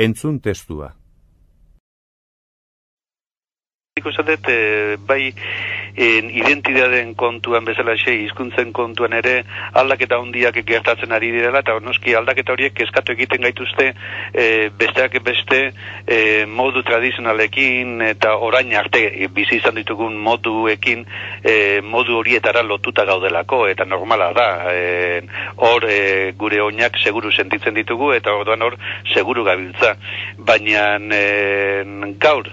Entzun testua. Ikusatet, e, bai en, identidaden kontuan bezala xe, hizkuntzen kontuan ere aldaketa handiak gertatzen ari direla, eta noski aldaketa horiek eskatu egiten gaituzte e, besteak beste e, modu tradizionalekin eta orain arte bizi izan ditugun moduekin e, modu horietara lotuta gaudelako, eta normala da, hor e, gure oinak seguru sentitzen ditugu, eta orduan hor seguru gabiltza, baina e, gaur,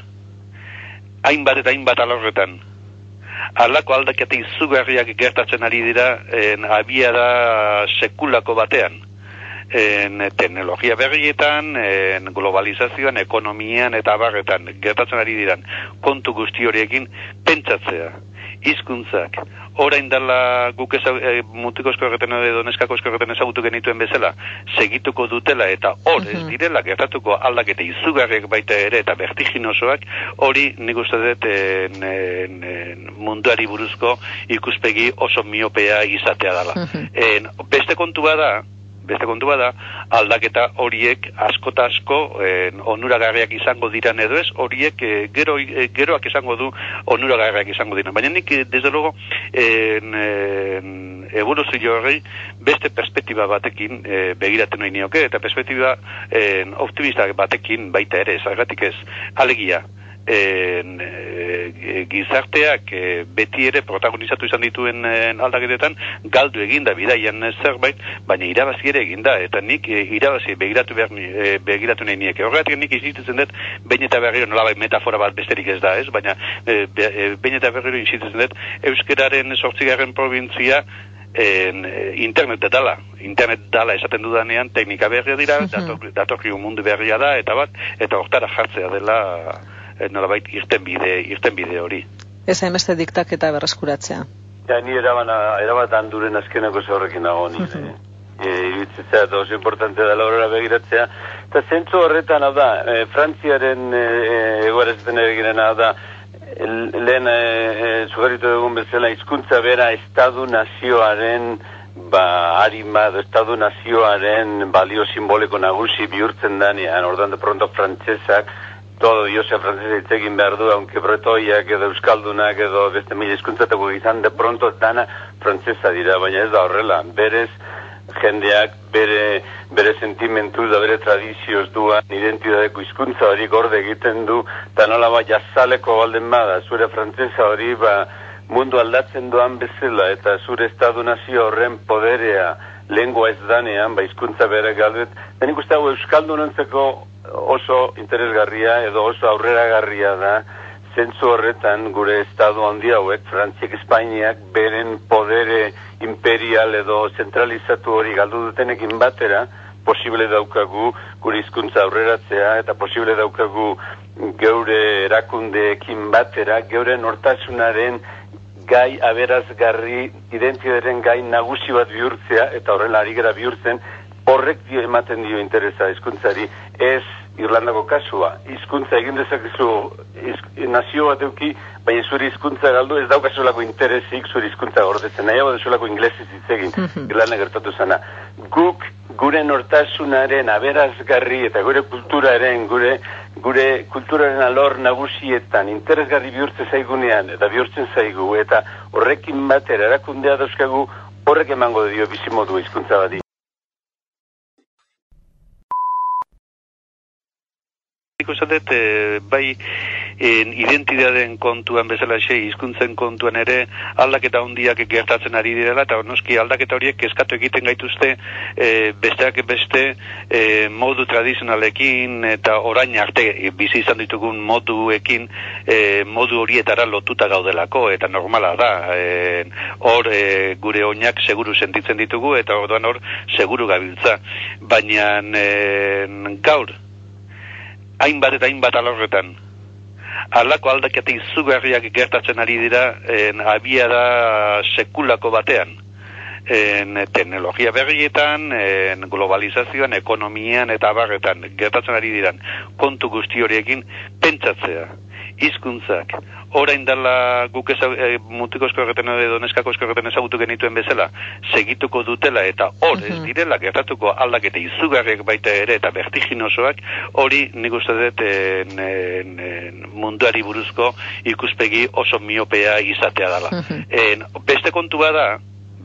hainbat eta hainbat alorretan. Alako aldaketa izugarriak gertatzen ari dira en, abiara sekulako batean. En, teknologia berrietan, en, globalizazioan, ekonomian eta barretan gertatzen ari diran kontu guzti horiekin pentsatzea, hizkuntzak, orain dela guk eza, e, mutiko eskorreten edo neskako eskorreten ezagutu genituen bezala, segituko dutela eta hor ez mhm. direla gertatuko aldaketa izugarriak baita ere eta vertiginosoak, hori nik uste dut munduari buruzko ikuspegi oso miopea izatea dela. Mhm. beste kontu bada, beste kontu bada, aldaketa horiek askota asko en, onuragarriak izango diran edo ez, horiek e, gero, e, geroak izango du onuragarriak izango diran. Baina nik, eh, desde logo, en, en, evoluzio horri beste perspektiba batekin e, begiraten nahi nioke, eta perspektiba en, optimista batekin baita ere, zagatik ez, alegia, en, e, gizarteak e, beti ere protagonizatu izan dituen e, aldaketetan galdu eginda bidaian zerbait, baina irabazi ere eginda eta nik e, irabazi begiratu behar e, begiratu nahi nieke. Horregatik nik izitzen dut bain eta berriro nola metafora bat besterik ez da, ez? Baina e, be, e, bain eta berriro izitzen dut euskeraren sortzigarren provintzia en, internet dela, internet dela esaten dudanean teknika berria dira, datorki mundu berria da, eta bat, eta hortara jartzea dela nolabait irten bide, irten bide hori. Ez hainbeste diktak eta berreskuratzea. Ja, ni erabana, erabat handuren azkenako horrekin nago ni. Uh E, iritzitzea eta oso importante da laurera begiratzea. Eta zentzu horretan, hau da, e, Frantziaren e, egoarezetan eginen, hau da, lehen e, e, zugaritu dugun bezala, hizkuntza bera estadu nazioaren ba, harima, estadu nazioaren balio simboliko nagusi bihurtzen danean, ordan de pronto frantzesak, todo diosa francesa itzegin behar du, aunque bretoiak edo euskaldunak edo beste mila izkuntzatako izan de pronto dana frantzesa dira, baina ez da horrela, berez jendeak bere, bere sentimentu da bere tradizioz duan identidadeko hizkuntza hori gorde egiten du, eta nola ba jazaleko balden bada, zure frantzesa hori ba mundu aldatzen duan bezala, eta zure estadu nazio horren poderea lengua ez danean, ba hizkuntza bere galdet, den ikuste hau euskaldunentzeko oso interesgarria edo oso aurreragarria da zentzu horretan gure estadu handi hauek, Frantziak Espainiak, beren podere imperial edo zentralizatu hori galdu dutenekin batera, posible daukagu gure hizkuntza aurreratzea eta posible daukagu geure erakundeekin batera, geure nortasunaren gai aberazgarri identidaren gai nagusi bat bihurtzea eta horrela ari gara bihurtzen horrek dio ematen dio interesa hizkuntzari ez Irlandako kasua, hizkuntza egin dezakezu iz, nazio bat euki, baina zure hizkuntza galdu ez daukazulako interesik zure hizkuntza gordetzen, nahi hau desulako inglesiz hitz egin, Irlanda gertatu zana. Guk gure nortasunaren aberazgarri eta gure kulturaren, gure gure kulturaren alor nagusietan interesgarri bihurtze zaigunean eta bihurtzen zaigu eta horrekin batera erakundea dauzkagu horrek emango dio bizimodu hizkuntza badi. Ikusten dut, e, bai en, identidaden kontuan bezala xe, hizkuntzen kontuan ere aldaketa handiak gertatzen ari direla, eta noski aldaketa horiek eskatu egiten gaituzte e, besteak beste e, modu tradizionalekin eta orain arte bizi izan ditugun moduekin e, modu horietara lotuta gaudelako, eta normala da, e, hor e, gure oinak seguru sentitzen ditugu, eta orduan hor seguru gabiltza. Baina e, gaur, hainbat eta hainbat alorretan. Alako aldaketa izugarriak gertatzen ari dira en, abia da sekulako batean. En, teknologia berrietan, en, globalizazioan, ekonomian eta barretan gertatzen ari diran kontu guzti horiekin pentsatzea, hizkuntzak, orain dela guk ezau, e, mutiko eskorretan edo neskako eskorretan ezagutu genituen bezala, segituko dutela eta hor ez direla gertatuko aldaketa izugarriak baita ere eta vertiginosoak, hori nik uste dut en, en, en, munduari buruzko ikuspegi oso miopea izatea dela. en, beste kontua da,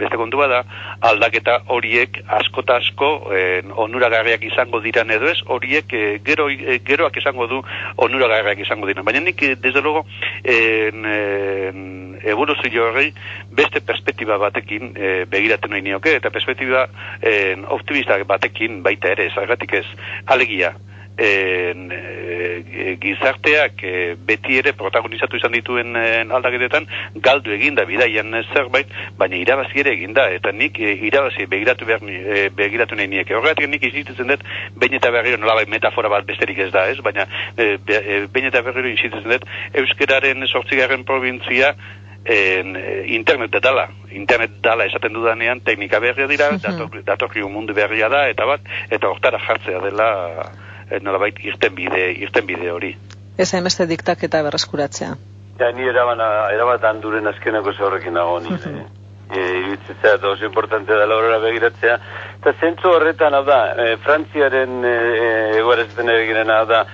beste kontu bada, aldaketa horiek asko asko en, onuragarriak izango diran edo ez, horiek e, gero, e, geroak izango du onuragarriak izango diran. Baina nik, e, desde logo, en, en, evoluzio horrei beste perspektiba batekin e, begiraten nahi nioke, eta perspektiba en, optimista batekin baita ere, zergatik ez, alegia, e, gizarteak e, beti ere protagonizatu izan dituen e, aldaketetan galdu eginda bidaian zerbait, baina irabazi ere eginda eta nik e, irabazi begiratu behar e, begiratu nahi niek. Horregatik nik izitzen dut bain eta berriro nolabait metafora bat besterik ez da, ez? Baina e, bain eta berriro izitzen dut euskeraren sortzigarren provintzia en, internet dela, internet dela esaten dudanean teknika berria dira, uh datorki mundu berria da, eta bat, eta hortara jartzea dela nolabait irten bide, irten bide hori. Ez hainbeste diktak eta berreskuratzea. Ja, ni erabana, erabat handuren azkenako zaurrekin nago ni. Uh -huh. e, eta oso importante da laurora begiratzea. Eta zentzu horretan, hau da, e, Frantziaren e, egoera zuten eginen, hau da,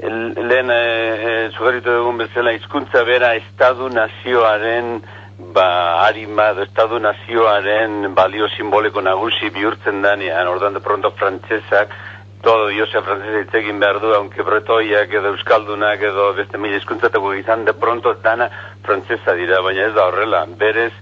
lehen e, e, zugaritu dugun bezala, hizkuntza bera estadu nazioaren ba, harima, estadu nazioaren balio simboliko nagusi bihurtzen danean, ordan de pronto frantzesak, todo diosa frantzese hitz behar du, aunque bretoiak edo euskaldunak edo beste mila izkuntzatako izan, de pronto dana frantzesa dira, baina ez da horrela, berez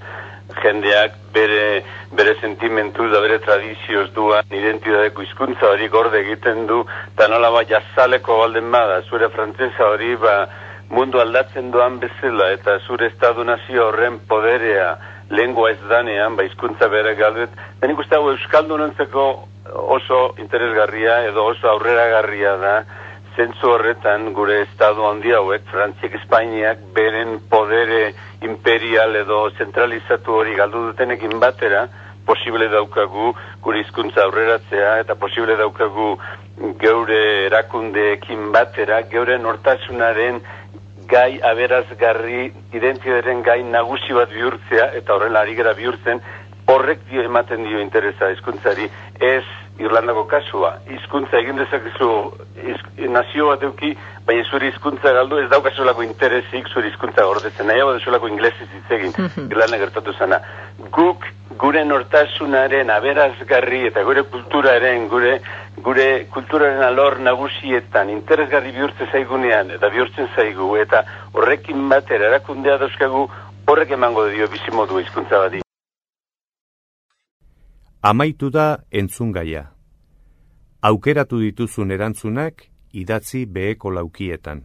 jendeak bere, bere sentimentu da bere tradizioz duan identidadeko hizkuntza hori gorde egiten du, eta nola ba jazaleko balden bada, zure frantzesa hori ba mundu aldatzen duan bezala, eta zure estadu nazio horren poderea lengua ez danean, ba hizkuntza bere galduet, denik uste hau euskaldunentzeko oso interesgarria edo oso aurreragarria da zentzu horretan gure estadu handi hauek, Frantziak, Espainiak, beren podere imperial edo zentralizatu hori galdu dutenekin batera, posible daukagu gure hizkuntza aurreratzea eta posible daukagu geure erakundeekin batera, geure nortasunaren gai aberazgarri identidaren gai nagusi bat bihurtzea eta horrela ari gara bihurtzen horrek dio ematen dio interesa hizkuntzari. Ez Irlandako kasua, hizkuntza egin dezakezu nazio bat euki, baina zure hizkuntza galdu ez daukazulako interesik zure hizkuntza gordetzen, nahi hau desulako inglesiz hitz egin, mm Irlanda gertatu zana. Guk gure nortasunaren aberazgarri eta gure kulturaren, gure gure kulturaren alor nagusietan interesgarri bihurtzen zaigunean eta bihurtzen zaigu eta horrekin batera erakundea dauzkagu horrek emango dio bizimodu hizkuntza badi. Amaitu da entzungaia. Aukeratu dituzun erantzunak idatzi beheko laukietan.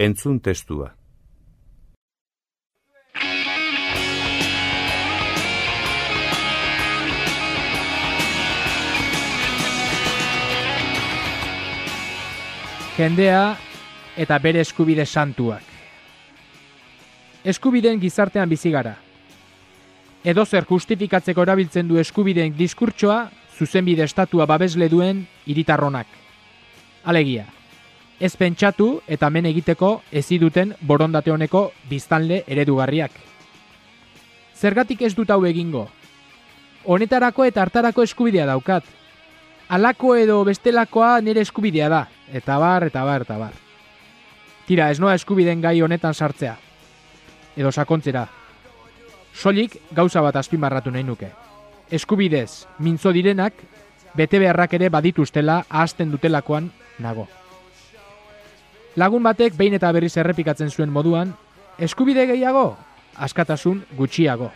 Entzun testua. Jendea eta bere eskubide santuak. Eskubideen gizartean bizi gara. Edo zer justifikatzeko erabiltzen du eskubideen diskurtsoa zuzenbide estatua babesle duen hiritarronak. Alegia ez pentsatu eta men egiteko ezi duten borondate honeko biztanle eredugarriak. Zergatik ez dut hau egingo? Honetarako eta hartarako eskubidea daukat. Alako edo bestelakoa nire eskubidea da, eta bar, eta bar, eta bar. Tira, ez noa eskubiden gai honetan sartzea. Edo sakontzera. Solik gauza bat azpimarratu nahi nuke. Eskubidez, mintzo direnak, bete beharrak ere badituztela ahazten dutelakoan nago. Lagun batek behin eta berriz errepikatzen zuen moduan, eskubide gehiago, askatasun gutxiago.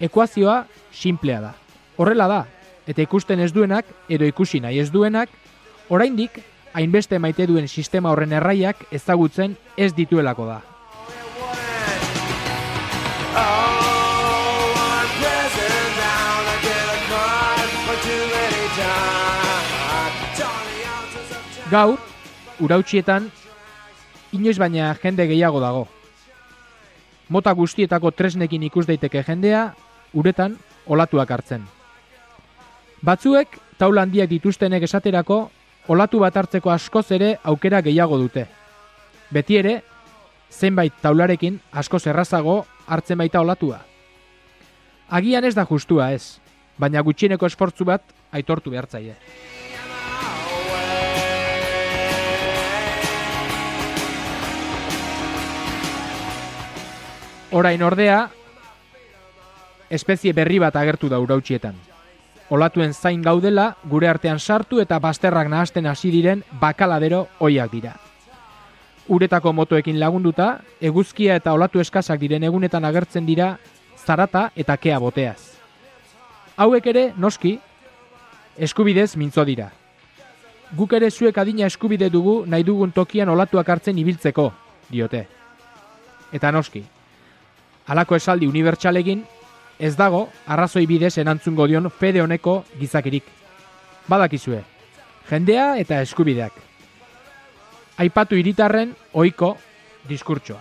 Ekuazioa simplea da. Horrela da, eta ikusten ez duenak, edo ikusi nahi ez duenak, oraindik hainbeste maite duen sistema horren erraiak ezagutzen ez dituelako da. Gaur, urautsietan inoiz baina jende gehiago dago. Mota guztietako tresnekin ikus daiteke jendea, uretan olatuak hartzen. Batzuek, taula handiak dituztenek esaterako, olatu bat hartzeko askoz ere aukera gehiago dute. Beti ere, zenbait taularekin askoz errazago hartzen baita olatua. Agian ez da justua ez, baina gutxieneko esfortzu bat aitortu behartzaile. Orain ordea, espezie berri bat agertu da urautsietan. Olatuen zain gaudela, gure artean sartu eta basterrak nahasten hasi diren bakaladero oiak dira. Uretako motoekin lagunduta, eguzkia eta olatu eskasak diren egunetan agertzen dira zarata eta kea boteaz. Hauek ere, noski, eskubidez mintzo dira. Guk ere zuek adina eskubide dugu nahi dugun tokian olatuak hartzen ibiltzeko, diote. Eta noski, Halako esaldi unibertsalegin ez dago arrazoi bidez erantzungo dion fede honeko gizakirik. Badakizue, jendea eta eskubideak. Aipatu hiritarren ohiko diskurtsoa.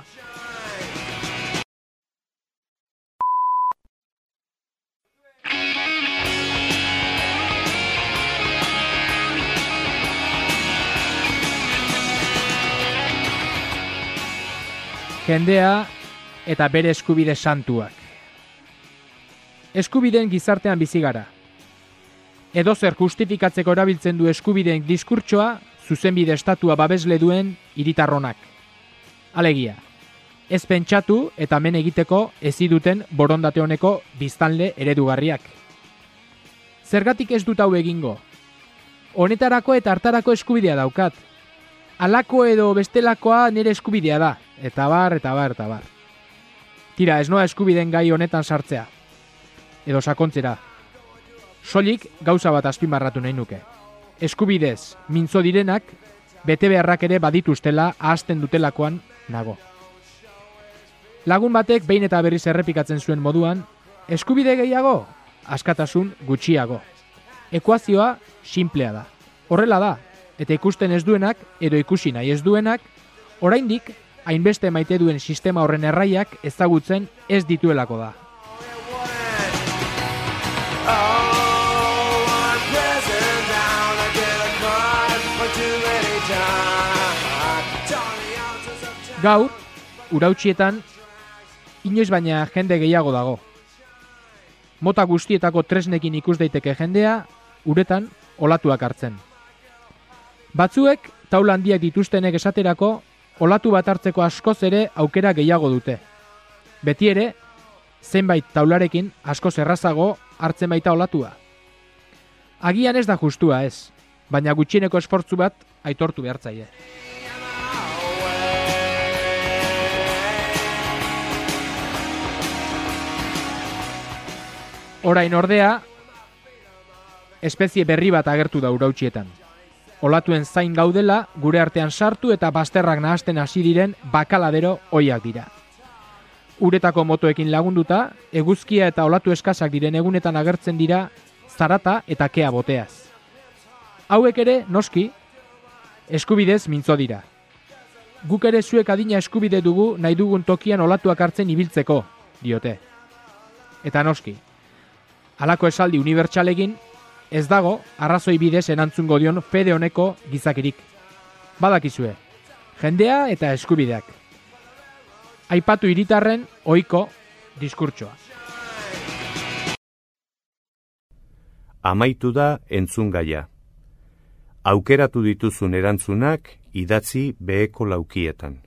Jendea eta bere eskubide santuak. Eskubideen gizartean bizi gara. Edo zer justifikatzeko erabiltzen du eskubideen diskurtsoa zuzenbide estatua babesle duen hiritarronak. Alegia, ez pentsatu eta men egiteko ezi duten borondate honeko biztanle eredugarriak. Zergatik ez dut hau egingo? Honetarako eta hartarako eskubidea daukat. Alako edo bestelakoa nire eskubidea da, eta bar, eta bar, eta bar. Tira, ez noa eskubiden gai honetan sartzea. Edo sakontzera. Solik gauza bat azpimarratu nahi nuke. Eskubidez, mintzo direnak, bete beharrak ere badituztela ahazten dutelakoan nago. Lagun batek behin eta berriz errepikatzen zuen moduan, eskubide gehiago, askatasun gutxiago. Ekuazioa simplea da. Horrela da, eta ikusten ez duenak edo ikusi nahi ez duenak, oraindik hainbeste maite duen sistema horren erraiak ezagutzen ez dituelako da. Gaur, urautsietan, inoiz baina jende gehiago dago. Mota guztietako tresnekin ikus daiteke jendea, uretan olatuak hartzen. Batzuek, taula handiak dituztenek esaterako, olatu bat hartzeko askoz ere aukera gehiago dute. Beti ere, zenbait taularekin askoz errazago hartzen baita olatua. Agian ez da justua ez, baina gutxieneko esfortzu bat aitortu behartzaile. Orain ordea, espezie berri bat agertu da urautsietan. Olatuen zain gaudela, gure artean sartu eta basterrak nahasten hasi diren bakaladero oiak dira. Uretako motoekin lagunduta, eguzkia eta olatu eskasak diren egunetan agertzen dira zarata eta kea boteaz. Hauek ere, noski, eskubidez mintzo dira. Guk ere zuek adina eskubide dugu nahi dugun tokian olatuak hartzen ibiltzeko, diote. Eta noski, halako esaldi unibertsalegin, ez dago arrazoi bidez erantzungo dion fede honeko gizakirik. Badakizue, jendea eta eskubideak. Aipatu hiritarren ohiko diskurtsoa. Amaitu da entzun gaia. Aukeratu dituzun erantzunak idatzi beheko laukietan.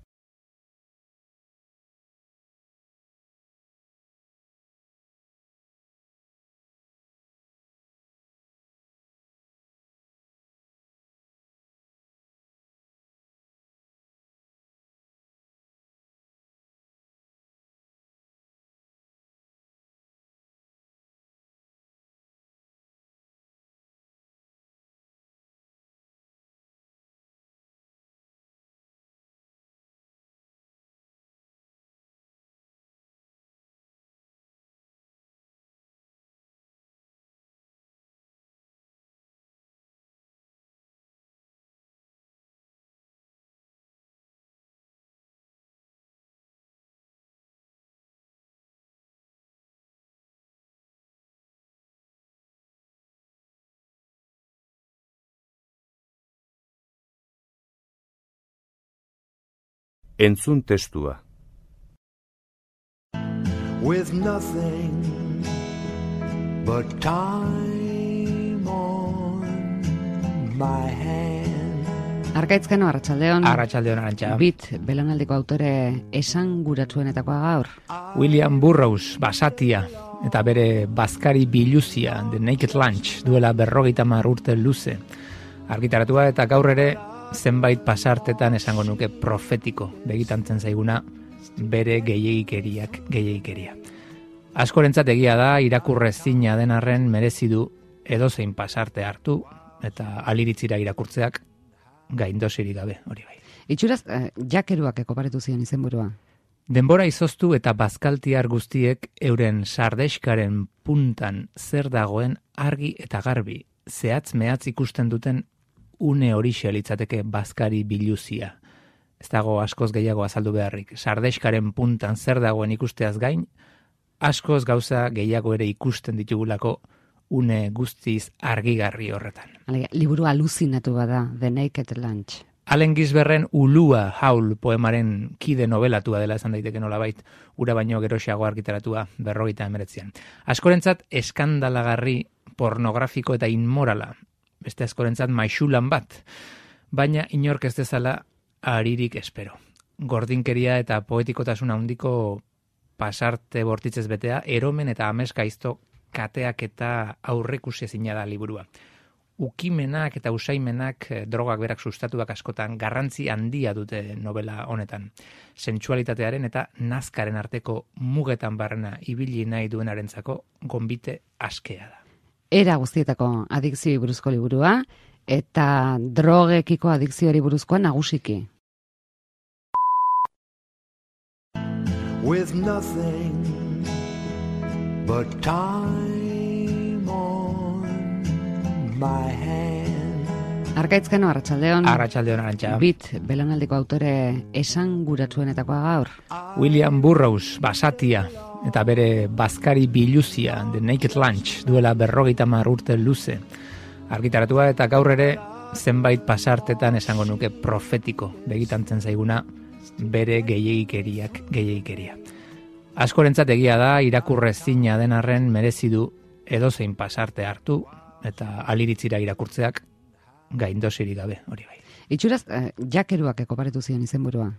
Entzun testua. with nothing but time on my hand. Arkaitzkano, Arratxaldeon. Arratxaldeon arantxa. Bit, belanaldiko autore esan guratsuenetakoa gaur. William Burroughs, basatia. eta bere bazkari biluzia The Naked Lunch duela berrogeita mar urte luze. Argitaratua eta gaur ere zenbait pasartetan esango nuke profetiko begitantzen zaiguna bere gehiegikeriak gehiegikeria. Askorentzat egia da irakurrezina den arren merezi du edozein pasarte hartu eta aliritzira irakurtzeak gaindosirik gabe hori bai. Itxuraz, eh, jakeruak ekoparetu zion izenburua. Denbora izoztu eta bazkaltiar guztiek euren sardeskaren puntan zer dagoen argi eta garbi, zehatz mehatz ikusten duten une hori litzateke bazkari biluzia. Ez dago askoz gehiago azaldu beharrik. Sardeskaren puntan zer dagoen ikusteaz gain, askoz gauza gehiago ere ikusten ditugulako une guztiz argigarri horretan. Alega, liburu aluzinatu bada, The Naked Lunch. Alen Gizberren ulua haul poemaren kide novelatua dela esan daiteke nolabait, ura baino geroxiago argitaratua berrogeita emeretzean. Askorentzat eskandalagarri pornografiko eta inmorala, beste askorentzat maixulan bat, baina inork ez dezala aririk espero. Gordinkeria eta poetikotasun handiko pasarte bortitzez betea, eromen eta ameska izto kateak eta aurrekusi ezina da liburua ukimenak eta usaimenak eh, drogak berak sustatuak askotan garrantzi handia dute novela honetan. Sentsualitatearen eta nazkaren arteko mugetan barrena ibili nahi duenarentzako gonbite askea da. Era guztietako adikzio buruzko liburua eta drogekiko adikzioari buruzkoa nagusiki. with nothing but time on my hand. Arkaitzkano, Arratxaldeon. Arratxaldeon arantxa. Bit, belonaldiko autore esan guratsuenetakoa gaur. William Burroughs, basatia, eta bere bazkari biluzia, The Naked Lunch, duela berrogeita mar urte luze. Argitaratua eta gaur ere zenbait pasartetan esango nuke profetiko begitantzen zaiguna bere gehiegikeriak gehiegikeria. Askorentzat egia da irakurrezina den arren merezi du edozein pasarte hartu eta aliritzira irakurtzeak gaindosirik gabe hori bai. Itxuraz, eh, jakeruak ekoparetu zion izenburua.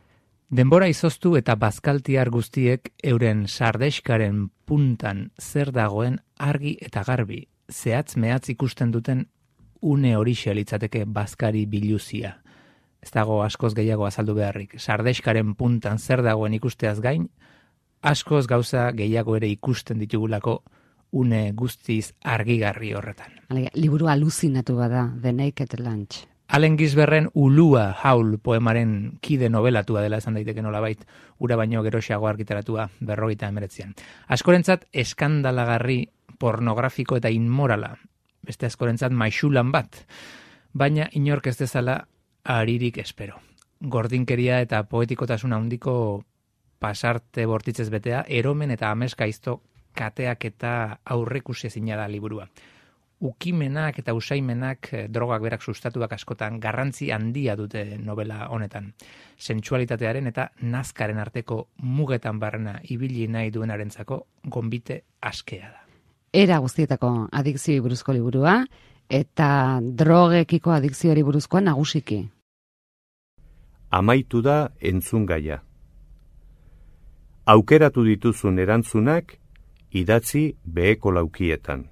Denbora izoztu eta bazkaltiar guztiek euren sardeskaren puntan zer dagoen argi eta garbi, zehatz mehatz ikusten duten une hori litzateke bazkari biluzia. Ez dago askoz gehiago azaldu beharrik. Sardeskaren puntan zer dagoen ikusteaz gain, askoz gauza gehiago ere ikusten ditugulako une guztiz argigarri horretan. Alega, liburu aluzinatu bada, The Naked Lunch. Alen Gizberren ulua haul poemaren kide novelatua dela esan daiteke nolabait, ura baino geroxiago argitaratua berrogeita emeretzean. Askorentzat eskandalagarri pornografiko eta inmorala, beste askorentzat maixulan bat, baina inork ez dezala aririk espero. Gordinkeria eta poetikotasun handiko pasarte bortitzez betea, eromen eta ameska kateak eta aurrekusi ezina da liburua. Ukimenak eta usaimenak eh, drogak berak sustatuak askotan garrantzi handia dute novela honetan. Sentsualitatearen eta nazkaren arteko mugetan barrena ibili nahi duenarentzako gonbite askea da. Era guztietako adikzioi buruzko liburua eta drogekiko adikzioari buruzkoa nagusiki. Amaitu da entzungaia. Aukeratu dituzun erantzunak idatzi beheko laukietan.